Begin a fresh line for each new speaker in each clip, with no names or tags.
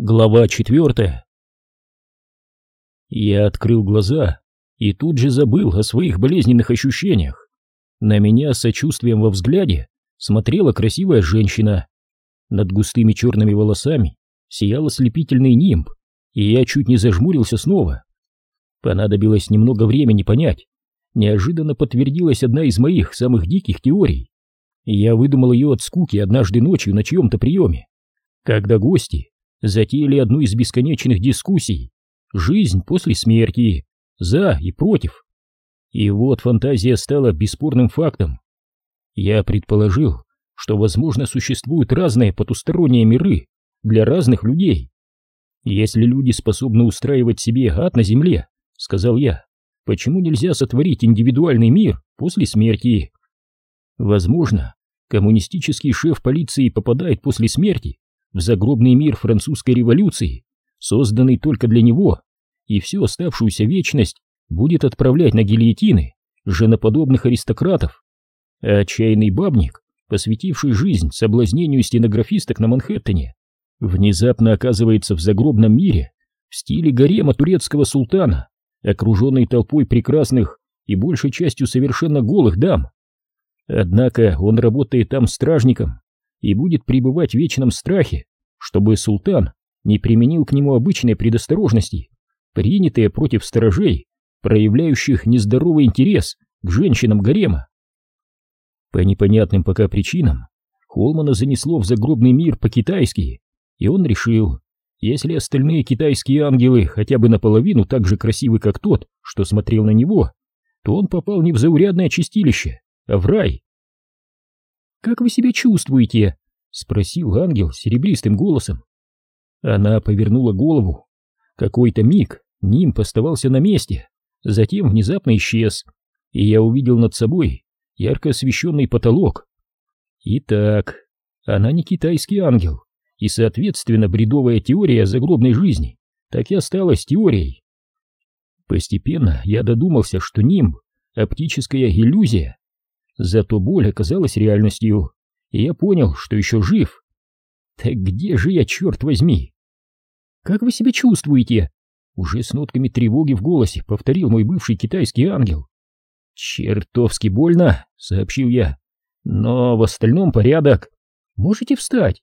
Глава четвертая. Я открыл глаза и тут же забыл о своих болезненных ощущениях. На меня с сочувствием во взгляде смотрела красивая женщина. Над густыми черными волосами сиял ослепительный нимб, и я чуть не зажмурился снова. Понадобилось немного времени понять. Неожиданно подтвердилась одна из моих самых диких теорий. Я выдумал ее от скуки однажды ночью на чьем-то приеме, когда гости затеяли одну из бесконечных дискуссий «Жизнь после смерти», «За» и «Против». И вот фантазия стала бесспорным фактом. Я предположил, что, возможно, существуют разные потусторонние миры для разных людей. Если люди способны устраивать себе ад на земле, сказал я, почему нельзя сотворить индивидуальный мир после смерти? Возможно, коммунистический шеф полиции попадает после смерти в загробный мир французской революции, созданный только для него, и всю оставшуюся вечность будет отправлять на гильотины женоподобных аристократов. А отчаянный бабник, посвятивший жизнь соблазнению стенографисток на Манхэттене, внезапно оказывается в загробном мире в стиле гарема турецкого султана, окруженный толпой прекрасных и большей частью совершенно голых дам. Однако он работает там стражником, и будет пребывать в вечном страхе, чтобы султан не применил к нему обычной предосторожности, принятые против сторожей, проявляющих нездоровый интерес к женщинам гарема. По непонятным пока причинам Холмана занесло в загробный мир по-китайски, и он решил, если остальные китайские ангелы хотя бы наполовину так же красивы, как тот, что смотрел на него, то он попал не в заурядное чистилище, а в рай. «Как вы себя чувствуете?» — спросил ангел серебристым голосом. Она повернула голову. Какой-то миг нимб оставался на месте, затем внезапно исчез, и я увидел над собой ярко освещенный потолок. Итак, она не китайский ангел, и, соответственно, бредовая теория загробной жизни так и осталась теорией. Постепенно я додумался, что нимб — оптическая иллюзия, Зато боль оказалась реальностью, и я понял, что еще жив. Так где же я, черт возьми? Как вы себя чувствуете? Уже с нотками тревоги в голосе повторил мой бывший китайский ангел. Чертовски больно, сообщил я. Но в остальном порядок. Можете встать.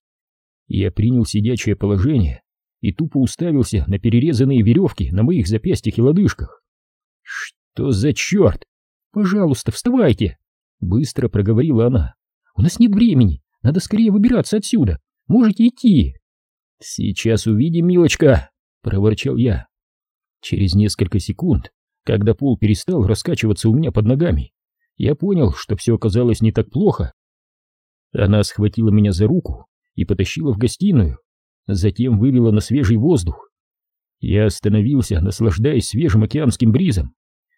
Я принял сидячее положение и тупо уставился на перерезанные веревки на моих запястьях и лодыжках. Что за черт? Пожалуйста, вставайте. Быстро проговорила она. «У нас нет времени, надо скорее выбираться отсюда. Можете идти». «Сейчас увидим, милочка», — проворчал я. Через несколько секунд, когда пол перестал раскачиваться у меня под ногами, я понял, что все оказалось не так плохо. Она схватила меня за руку и потащила в гостиную, затем вывела на свежий воздух. Я остановился, наслаждаясь свежим океанским бризом,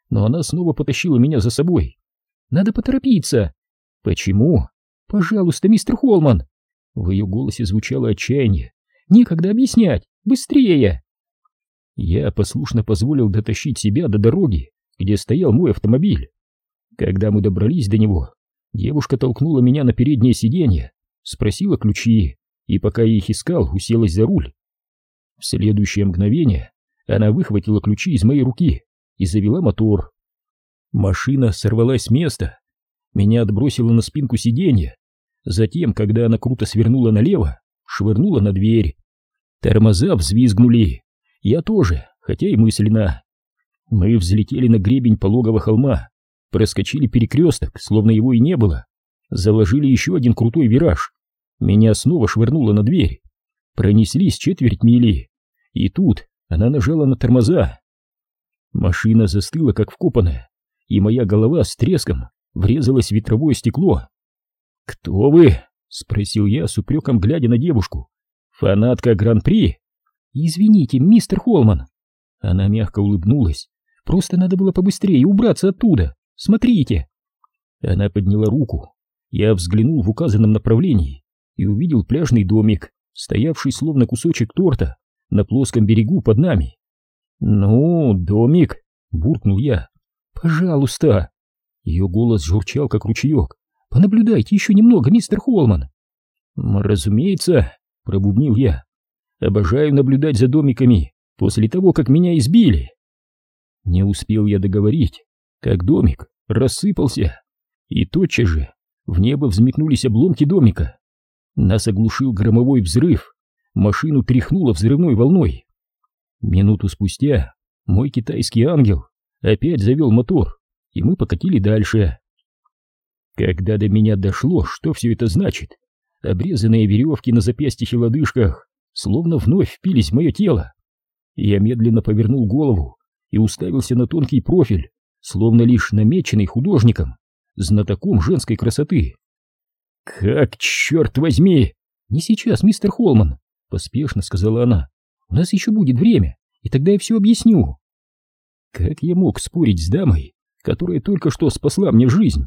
но она снова потащила меня за собой. Надо поторопиться. Почему? Пожалуйста, мистер Холман. В ее голосе звучало отчаяние. Некогда объяснять. Быстрее. Я послушно позволил дотащить себя до дороги, где стоял мой автомобиль. Когда мы добрались до него, девушка толкнула меня на переднее сиденье, спросила ключи, и пока я их искал, уселась за руль. В следующее мгновение она выхватила ключи из моей руки и завела мотор. Машина сорвалась с места. Меня отбросило на спинку сиденья. Затем, когда она круто свернула налево, швырнула на дверь. Тормоза взвизгнули. Я тоже, хотя и мысленно. Мы взлетели на гребень пологого холма, проскочили перекресток, словно его и не было. Заложили еще один крутой вираж. Меня снова швырнуло на дверь. Пронеслись четверть мили. И тут она нажала на тормоза. Машина застыла, как вкопанная и моя голова с треском врезалась в ветровое стекло. «Кто вы?» — спросил я с упреком, глядя на девушку. «Фанатка Гран-при?» «Извините, мистер Холман». Она мягко улыбнулась. «Просто надо было побыстрее убраться оттуда. Смотрите!» Она подняла руку. Я взглянул в указанном направлении и увидел пляжный домик, стоявший словно кусочек торта на плоском берегу под нами. «Ну, домик!» — буркнул я. «Пожалуйста!» Ее голос журчал, как ручеек. «Понаблюдайте еще немного, мистер Холман!» «Разумеется!» — пробубнил я. Обожаю наблюдать за домиками после того, как меня избили. Не успел я договорить, как домик рассыпался, и тотчас же в небо взметнулись обломки домика. Нас оглушил громовой взрыв, машину тряхнуло взрывной волной. Минуту спустя мой китайский ангел опять завел мотор, и мы покатили дальше. Когда до меня дошло, что все это значит, обрезанные веревки на запястьях и лодыжках словно вновь впились в мое тело. Я медленно повернул голову и уставился на тонкий профиль, словно лишь намеченный художником, знатоком женской красоты. «Как, черт возьми!» «Не сейчас, мистер Холман», — поспешно сказала она. «У нас еще будет время, и тогда я все объясню». Как я мог спорить с дамой, которая только что спасла мне жизнь?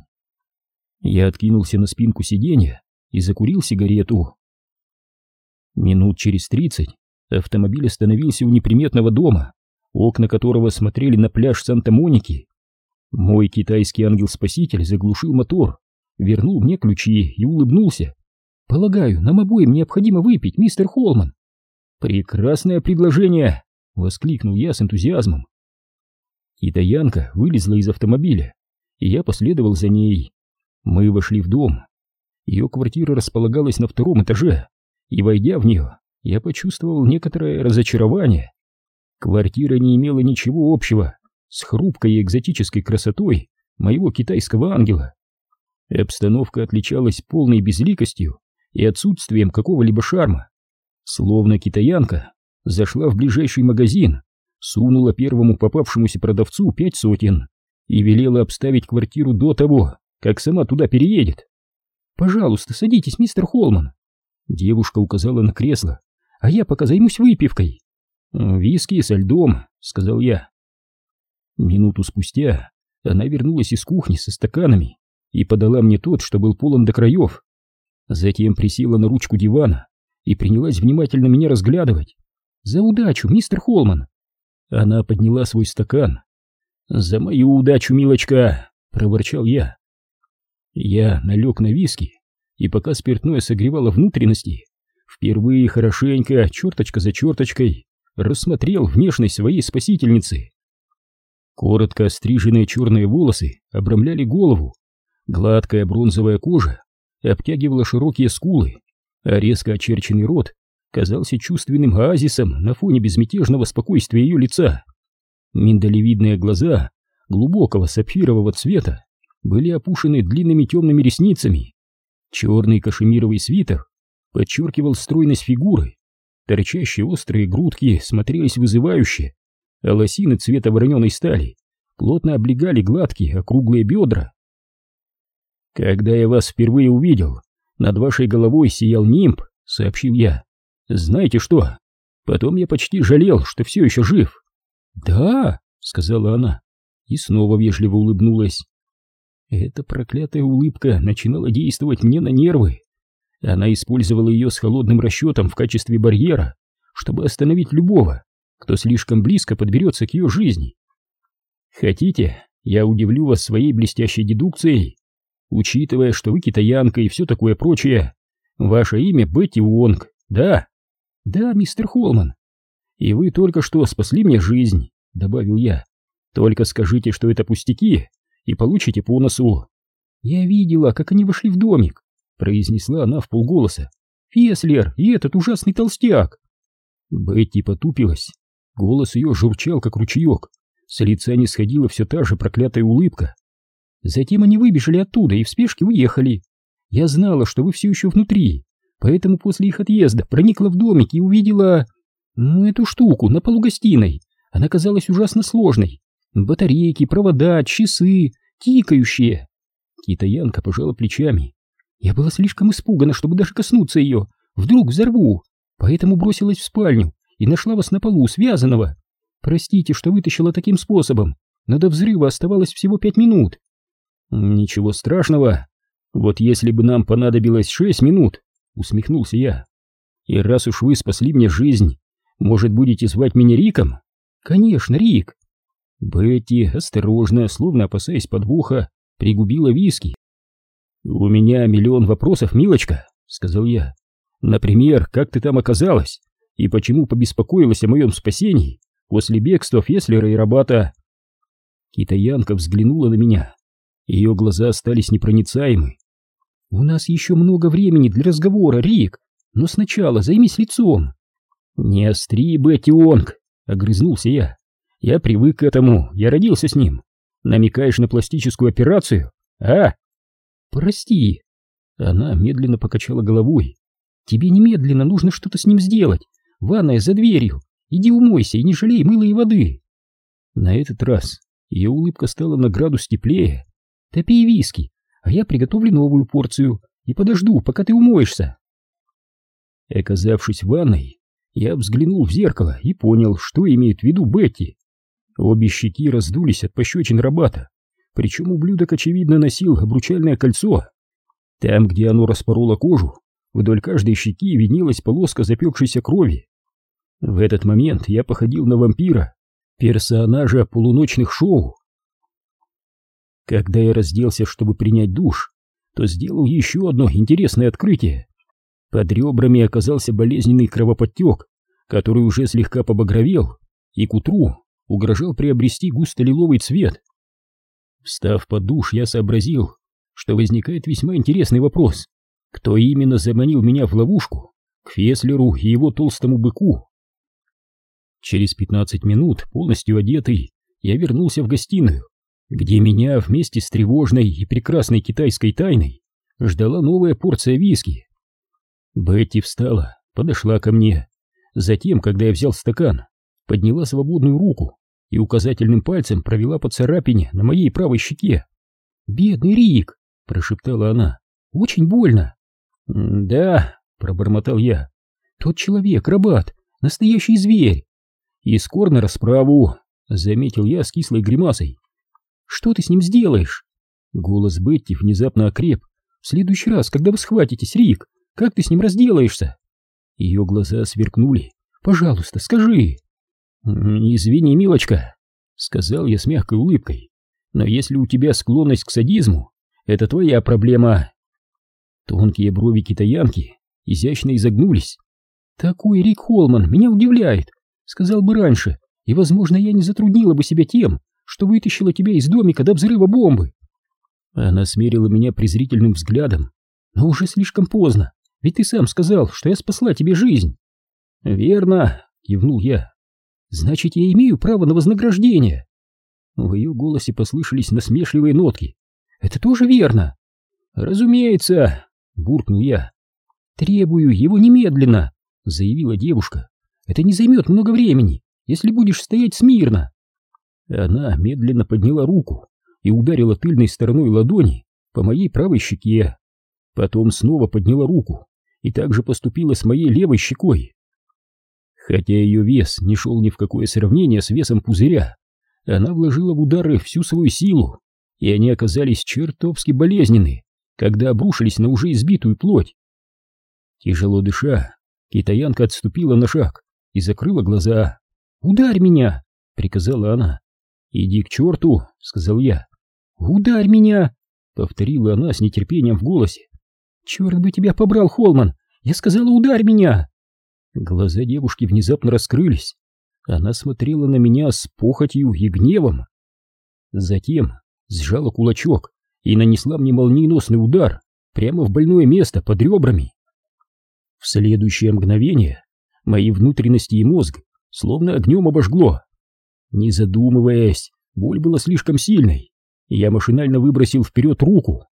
Я откинулся на спинку сиденья и закурил сигарету. Минут через тридцать автомобиль остановился у неприметного дома, окна которого смотрели на пляж Санта-Моники. Мой китайский ангел-спаситель заглушил мотор, вернул мне ключи и улыбнулся. «Полагаю, нам обоим необходимо выпить, мистер Холман». «Прекрасное предложение!» — воскликнул я с энтузиазмом. Китаянка вылезла из автомобиля, и я последовал за ней. Мы вошли в дом. Ее квартира располагалась на втором этаже, и, войдя в нее, я почувствовал некоторое разочарование. Квартира не имела ничего общего с хрупкой и экзотической красотой моего китайского ангела. Обстановка отличалась полной безликостью и отсутствием какого-либо шарма. Словно китаянка зашла в ближайший магазин, сунула первому попавшемуся продавцу пять сотен и велела обставить квартиру до того, как сама туда переедет. «Пожалуйста, садитесь, мистер Холман». Девушка указала на кресло, а я пока займусь выпивкой. «Виски со льдом», — сказал я. Минуту спустя она вернулась из кухни со стаканами и подала мне тот, что был полон до краев. Затем присела на ручку дивана и принялась внимательно меня разглядывать. «За удачу, мистер Холман!» Она подняла свой стакан. «За мою удачу, милочка!» — проворчал я. Я налег на виски, и пока спиртное согревало внутренности, впервые хорошенько, черточка за черточкой, рассмотрел внешность своей спасительницы. Коротко стриженные черные волосы обрамляли голову, гладкая бронзовая кожа обтягивала широкие скулы, а резко очерченный рот казался чувственным оазисом на фоне безмятежного спокойствия ее лица. Миндалевидные глаза глубокого сапфирового цвета были опушены длинными темными ресницами. Черный кашемировый свитер подчеркивал стройность фигуры, торчащие острые грудки смотрелись вызывающе, а лосины цвета вороненой стали плотно облегали гладкие округлые бедра. «Когда я вас впервые увидел, над вашей головой сиял нимб», — сообщил я. «Знаете что? Потом я почти жалел, что все еще жив». «Да», — сказала она, и снова вежливо улыбнулась. Эта проклятая улыбка начинала действовать мне на нервы. Она использовала ее с холодным расчетом в качестве барьера, чтобы остановить любого, кто слишком близко подберется к ее жизни. Хотите, я удивлю вас своей блестящей дедукцией? Учитывая, что вы китаянка и все такое прочее, ваше имя Бетти Уонг, да? Да, мистер Холман. И вы только что спасли мне жизнь, добавил я. Только скажите, что это пустяки, и получите по носу. Я видела, как они вошли в домик, произнесла она в полголоса. Феслер и этот ужасный толстяк. Бетти потупилась. Голос ее журчал, как ручеек. С лица не сходила все та же проклятая улыбка. Затем они выбежали оттуда и в спешке уехали. Я знала, что вы все еще внутри, поэтому после их отъезда проникла в домик и увидела... Ну, эту штуку на полу гостиной. Она казалась ужасно сложной. Батарейки, провода, часы, тикающие. Китаянка пожала плечами. Я была слишком испугана, чтобы даже коснуться ее. Вдруг взорву. Поэтому бросилась в спальню и нашла вас на полу, связанного. Простите, что вытащила таким способом, но до взрыва оставалось всего пять минут. Ничего страшного. Вот если бы нам понадобилось шесть минут, усмехнулся я. И раз уж вы спасли мне жизнь, может, будете звать меня Риком? Конечно, Рик. Бетти, осторожно, словно опасаясь подвоха, пригубила виски. «У меня миллион вопросов, милочка», — сказал я. «Например, как ты там оказалась? и почему побеспокоилась о моем спасении после бегства Феслера и Рабата. Китаянка взглянула на меня. Ее глаза остались непроницаемы. «У нас еще много времени для разговора, Рик, но сначала займись лицом». «Не остри, Бетти Онг!» — огрызнулся я. «Я привык к этому, я родился с ним. Намекаешь на пластическую операцию? А?» «Прости». Она медленно покачала головой. «Тебе немедленно нужно что-то с ним сделать. Ванная за дверью. Иди умойся и не жалей мыла и воды». На этот раз ее улыбка стала на градус теплее. «Топи виски, а я приготовлю новую порцию и подожду, пока ты умоешься». Оказавшись в ванной, я взглянул в зеркало и понял, что имеет в виду Бетти. Обе щеки раздулись от пощечин рабата, причем ублюдок, очевидно, носил обручальное кольцо. Там, где оно распороло кожу, вдоль каждой щеки виднелась полоска запекшейся крови. В этот момент я походил на вампира, персонажа полуночных шоу. Когда я разделся, чтобы принять душ, то сделал еще одно интересное открытие. Под ребрами оказался болезненный кровоподтек, который уже слегка побагровел и к утру угрожал приобрести густо-лиловый цвет. Встав под душ, я сообразил, что возникает весьма интересный вопрос. Кто именно заманил меня в ловушку? К Феслеру и его толстому быку. Через пятнадцать минут, полностью одетый, я вернулся в гостиную, где меня вместе с тревожной и прекрасной китайской тайной ждала новая порция виски. Бетти встала, подошла ко мне. Затем, когда я взял стакан, подняла свободную руку и указательным пальцем провела по царапине на моей правой щеке. «Бедный Рик!» — прошептала она. «Очень больно!» «Да», — пробормотал я. «Тот человек, Рабат, настоящий зверь!» «И скор на расправу!» — заметил я с кислой гримасой. «Что ты с ним сделаешь?» Голос Бетти внезапно окреп. «В следующий раз, когда вы схватитесь, Рик, как ты с ним разделаешься?» Ее глаза сверкнули. «Пожалуйста, скажи!» «Извини, милочка», — сказал я с мягкой улыбкой, «но если у тебя склонность к садизму, это твоя проблема». Тонкие брови китаянки изящно изогнулись. «Такой Рик Холман меня удивляет», — сказал бы раньше, «и, возможно, я не затруднила бы себя тем, что вытащила тебя из домика до взрыва бомбы». Она смерила меня презрительным взглядом, но уже слишком поздно. Ведь ты сам сказал, что я спасла тебе жизнь. Верно, кивнул я. Значит, я имею право на вознаграждение. В ее голосе послышались насмешливые нотки. Это тоже верно. Разумеется, буркнул я. Требую его немедленно, заявила девушка. Это не займет много времени, если будешь стоять смирно. Она медленно подняла руку и ударила тыльной стороной ладони по моей правой щеке. Потом снова подняла руку и также поступила с моей левой щекой. Хотя ее вес не шел ни в какое сравнение с весом пузыря, она вложила в удары всю свою силу, и они оказались чертовски болезненны, когда обрушились на уже избитую плоть. Тяжело дыша, китаянка отступила на шаг и закрыла глаза. «Ударь меня!» — приказала она. «Иди к черту!» — сказал я. «Ударь меня!» — повторила она с нетерпением в голосе. «Черт бы тебя побрал, Холман! Я сказала, ударь меня!» Глаза девушки внезапно раскрылись. Она смотрела на меня с похотью и гневом. Затем сжала кулачок и нанесла мне молниеносный удар прямо в больное место под ребрами. В следующее мгновение мои внутренности и мозг словно огнем обожгло. Не задумываясь, боль была слишком сильной, и я машинально выбросил вперед руку.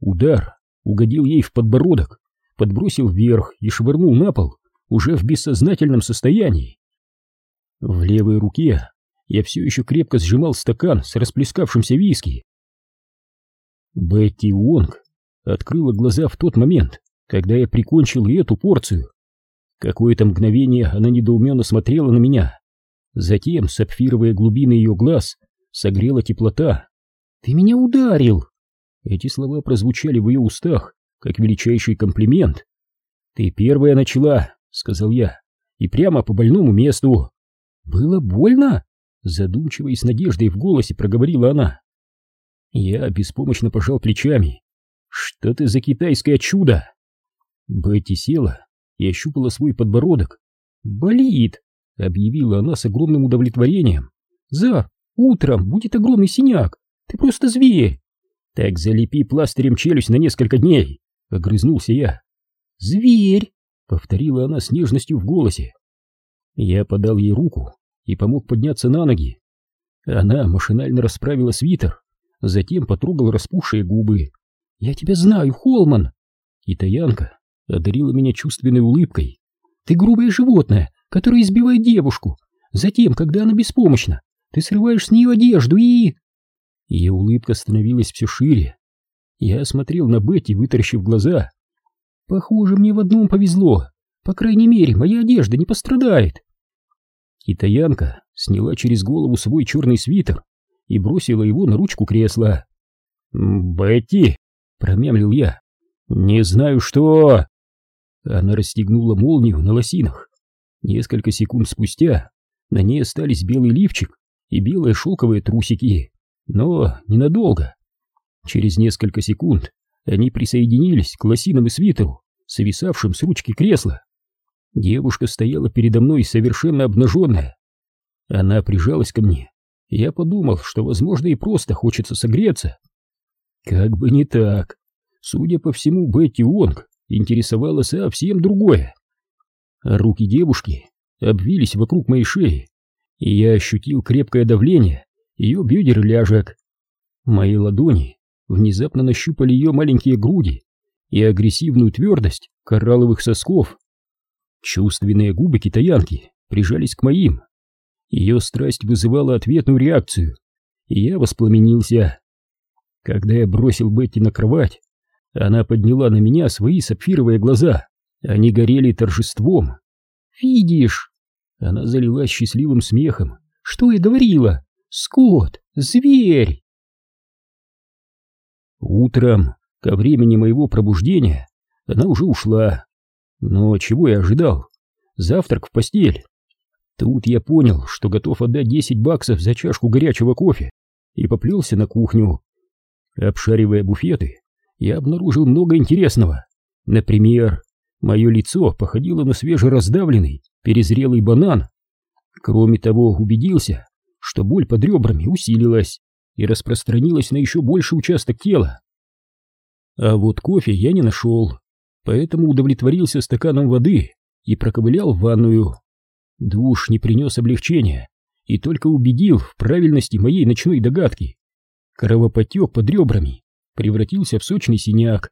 Удар угодил ей в подбородок, подбросил вверх и швырнул на пол уже в бессознательном состоянии. В левой руке я все еще крепко сжимал стакан с расплескавшимся виски. Бетти Уонг открыла глаза в тот момент, когда я прикончил эту порцию. Какое-то мгновение она недоуменно смотрела на меня. Затем сапфировые глубины ее глаз согрела теплота. «Ты меня ударил!» Эти слова прозвучали в ее устах, как величайший комплимент. «Ты первая начала», — сказал я, — «и прямо по больному месту». «Было больно?» — задумчиво и с надеждой в голосе проговорила она. Я беспомощно пожал плечами. «Что ты за китайское чудо?» Бетти села и ощупала свой подбородок. «Болит!» — объявила она с огромным удовлетворением. «Зар, утром будет огромный синяк! Ты просто зверь!» «Так залепи пластырем челюсть на несколько дней!» — огрызнулся я. «Зверь!» — повторила она с нежностью в голосе. Я подал ей руку и помог подняться на ноги. Она машинально расправила свитер, затем потрогала распухшие губы. «Я тебя знаю, Холман!» Китаянка одарила меня чувственной улыбкой. «Ты грубое животное, которое избивает девушку. Затем, когда она беспомощна, ты срываешь с нее одежду и...» Ее улыбка становилась все шире. Я смотрел на Бетти, вытаращив глаза. «Похоже, мне в одном повезло. По крайней мере, моя одежда не пострадает». Китаянка сняла через голову свой черный свитер и бросила его на ручку кресла. «Бетти!» — промямлил я. «Не знаю, что...» Она расстегнула молнию на лосинах. Несколько секунд спустя на ней остались белый лифчик и белые шелковые трусики, но ненадолго. Через несколько секунд они присоединились к лосинам и свитеру, свисавшим с ручки кресла. Девушка стояла передо мной совершенно обнаженная. Она прижалась ко мне. Я подумал, что, возможно, и просто хочется согреться. Как бы не так. Судя по всему, Бетти Уонг интересовало совсем другое. Руки девушки обвились вокруг моей шеи, и я ощутил крепкое давление ее бедер и ляжек. Мои ладони внезапно нащупали ее маленькие груди и агрессивную твердость коралловых сосков. Чувственные губы китаянки прижались к моим. Ее страсть вызывала ответную реакцию, и я воспламенился. Когда я бросил Бетти на кровать, она подняла на меня свои сапфировые глаза. Они горели торжеством. «Видишь?» Она залилась счастливым смехом. «Что я говорила? Скот! Зверь!» Утром, ко времени моего пробуждения, она уже ушла. Но чего я ожидал? Завтрак в постель. Тут я понял, что готов отдать 10 баксов за чашку горячего кофе и поплелся на кухню. Обшаривая буфеты, я обнаружил много интересного. Например, мое лицо походило на свежераздавленный, перезрелый банан. Кроме того, убедился, что боль под ребрами усилилась и распространилась на еще больший участок тела. А вот кофе я не нашел, поэтому удовлетворился стаканом воды и проковылял в ванную. Душ не принес облегчения и только убедил в правильности моей ночной догадки. Кровопотек под ребрами превратился в сочный синяк.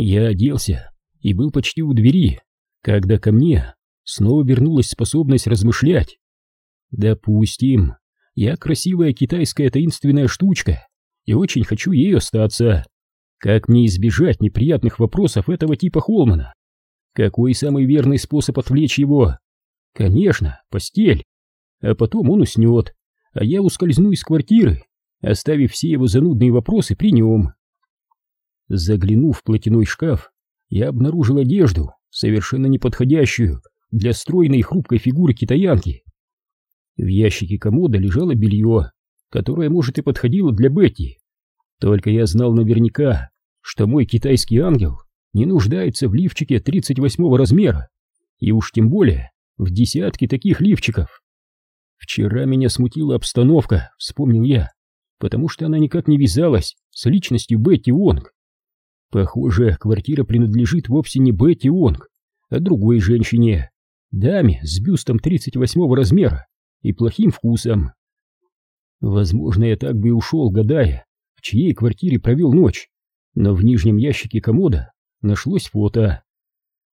Я оделся и был почти у двери, когда ко мне снова вернулась способность размышлять. Допустим, я красивая китайская таинственная штучка и очень хочу ей остаться. Как мне избежать неприятных вопросов этого типа Холмана? Какой самый верный способ отвлечь его? Конечно, постель. А потом он уснет, а я ускользну из квартиры оставив все его занудные вопросы при нем. Заглянув в платяной шкаф, я обнаружил одежду, совершенно неподходящую для стройной и хрупкой фигуры китаянки. В ящике комода лежало белье, которое, может, и подходило для Бетти. Только я знал наверняка, что мой китайский ангел не нуждается в лифчике 38 размера, и уж тем более в десятке таких лифчиков. Вчера меня смутила обстановка, вспомнил я потому что она никак не вязалась с личностью Бетти Уонг. Похоже, квартира принадлежит вовсе не Бетти Уонг, а другой женщине, даме с бюстом 38 размера и плохим вкусом. Возможно, я так бы и ушел, гадая, в чьей квартире провел ночь, но в нижнем ящике комода нашлось фото.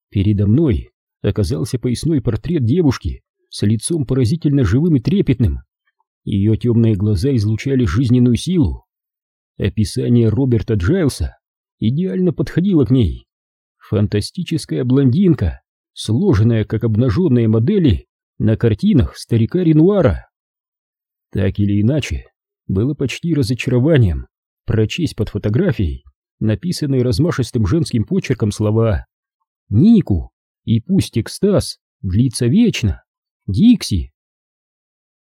Передо мной оказался поясной портрет девушки с лицом поразительно живым и трепетным, ее темные глаза излучали жизненную силу. Описание Роберта Джайлса идеально подходило к ней. Фантастическая блондинка, сложенная как обнаженные модели на картинах старика Ренуара. Так или иначе, было почти разочарованием прочесть под фотографией написанные размашистым женским почерком слова «Нику» и «Пусть экстаз длится вечно», «Дикси»